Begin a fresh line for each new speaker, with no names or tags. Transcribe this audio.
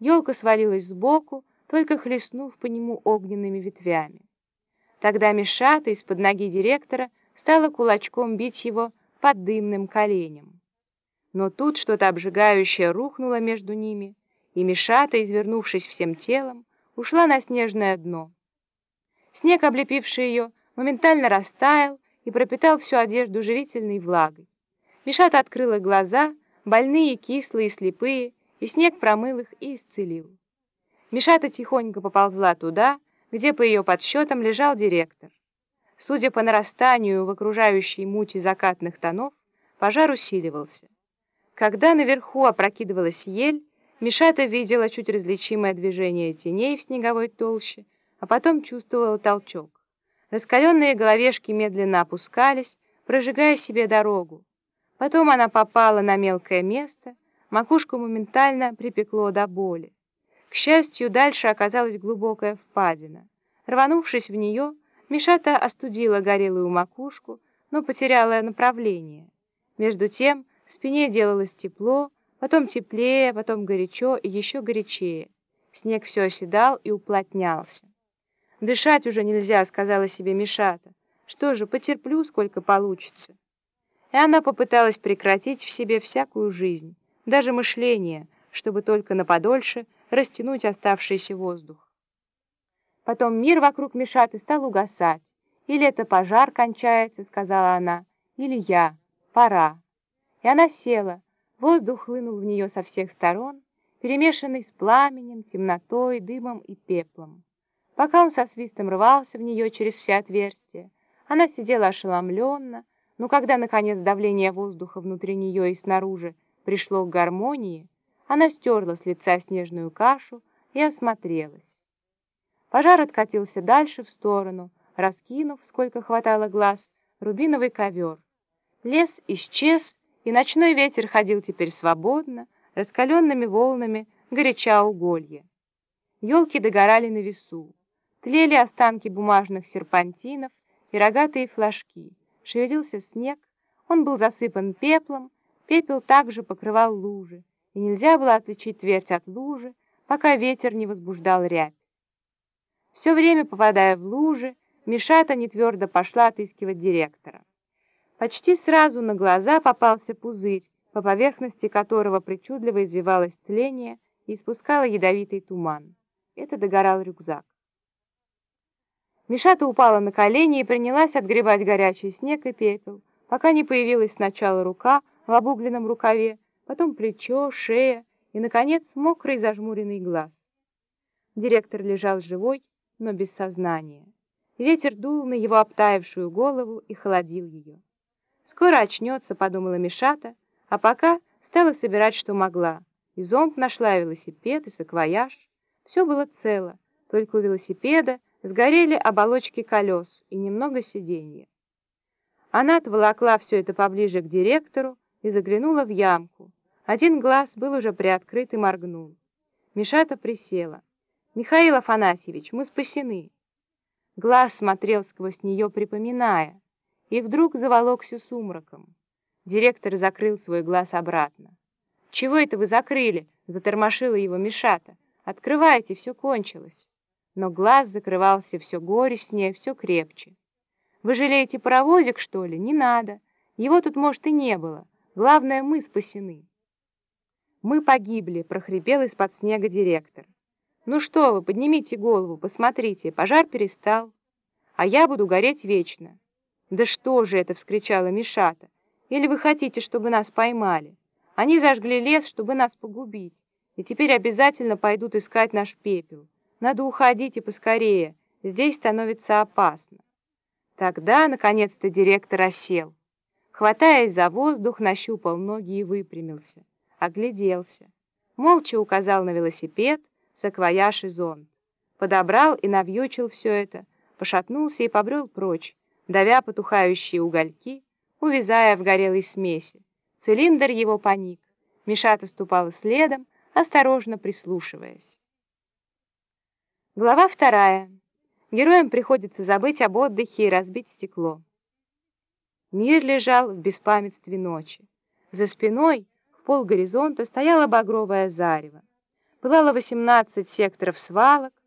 Елка свалилась сбоку, только хлестнув по нему огненными ветвями. Тогда Мишата из-под ноги директора стала кулачком бить его под дымным коленем. Но тут что-то обжигающее рухнуло между ними, и Мишата, извернувшись всем телом, ушла на снежное дно. Снег, облепивший ее, моментально растаял и пропитал всю одежду живительной влагой. Мишата открыла глаза, больные, кислые, слепые, и снег промыл их и исцелил. Мишата тихонько поползла туда, где, по ее подсчетам, лежал директор. Судя по нарастанию в окружающей мути закатных тонов, пожар усиливался. Когда наверху опрокидывалась ель, Мишата видела чуть различимое движение теней в снеговой толще, а потом чувствовала толчок. Раскаленные головешки медленно опускались, прожигая себе дорогу. Потом она попала на мелкое место, макушку моментально припекло до боли. К счастью, дальше оказалась глубокая впадина. Рванувшись в нее, Мишата остудила горелую макушку, но потеряла направление. Между тем в спине делалось тепло, потом теплее, потом горячо и еще горячее. Снег все оседал и уплотнялся. «Дышать уже нельзя», — сказала себе Мишата. «Что же, потерплю, сколько получится». И она попыталась прекратить в себе всякую жизнь, даже мышление, чтобы только на подольше растянуть оставшийся воздух. Потом мир вокруг Мишаты стал угасать. «Или это пожар кончается», — сказала она, — «или я. Пора». И она села. Воздух хлынул в нее со всех сторон, перемешанный с пламенем, темнотой, дымом и пеплом. Пока он со свистом рвался в нее через все отверстия, она сидела ошеломленно, но когда, наконец, давление воздуха внутри нее и снаружи пришло к гармонии, она стерла с лица снежную кашу и осмотрелась. Пожар откатился дальше в сторону, раскинув, сколько хватало глаз, рубиновый ковер. Лес исчез, и ночной ветер ходил теперь свободно, раскаленными волнами горяча уголья. Елки догорали на весу. Тлели останки бумажных серпантинов и рогатые флажки. Шевелился снег, он был засыпан пеплом, пепел также покрывал лужи, и нельзя было отличить твердь от лужи, пока ветер не возбуждал рябь. Все время попадая в лужи, Мишата нетвердо пошла отыскивать директора. Почти сразу на глаза попался пузырь, по поверхности которого причудливо извивалось тление и испускало ядовитый туман. Это догорал рюкзак. Мишата упала на колени и принялась отгребать горячий снег и пепел, пока не появилась сначала рука в обугленном рукаве, потом плечо, шея и, наконец, мокрый зажмуренный глаз. Директор лежал живой, но без сознания. Ветер дул на его обтаявшую голову и холодил ее. «Скоро очнется», — подумала Мишата, а пока стала собирать, что могла. И зонт нашла, и велосипед, и саквояж. Все было цело, только у велосипеда Сгорели оболочки колес и немного сиденья. Она отволокла все это поближе к директору и заглянула в ямку. Один глаз был уже приоткрыт и моргнул. Мишата присела. «Михаил Афанасьевич, мы спасены!» Глаз смотрел сквозь нее, припоминая, и вдруг заволокся сумраком. Директор закрыл свой глаз обратно. «Чего это вы закрыли?» — затормошила его Мишата. «Открывайте, все кончилось» но глаз закрывался все горестнее, все крепче. «Вы жалеете паровозик, что ли? Не надо. Его тут, может, и не было. Главное, мы спасены». «Мы погибли», — прохрипел из-под снега директор. «Ну что вы, поднимите голову, посмотрите, пожар перестал, а я буду гореть вечно». «Да что же это!» — вскричала Мишата. «Или вы хотите, чтобы нас поймали? Они зажгли лес, чтобы нас погубить, и теперь обязательно пойдут искать наш пепел». Надо уходить и поскорее. Здесь становится опасно. Тогда, наконец-то, директор осел. Хватаясь за воздух, нащупал ноги и выпрямился. Огляделся. Молча указал на велосипед, саквояж и зонт. Подобрал и навьючил все это, пошатнулся и побрел прочь, давя потухающие угольки, увязая в горелой смеси. Цилиндр его паник. Мишата ступала следом, осторожно прислушиваясь. Глава вторая. Героям приходится забыть об отдыхе и разбить стекло. Мир лежал в беспамятстве ночи. За спиной в пол горизонта стояло багровое зарево. пылало 18 секторов свалок,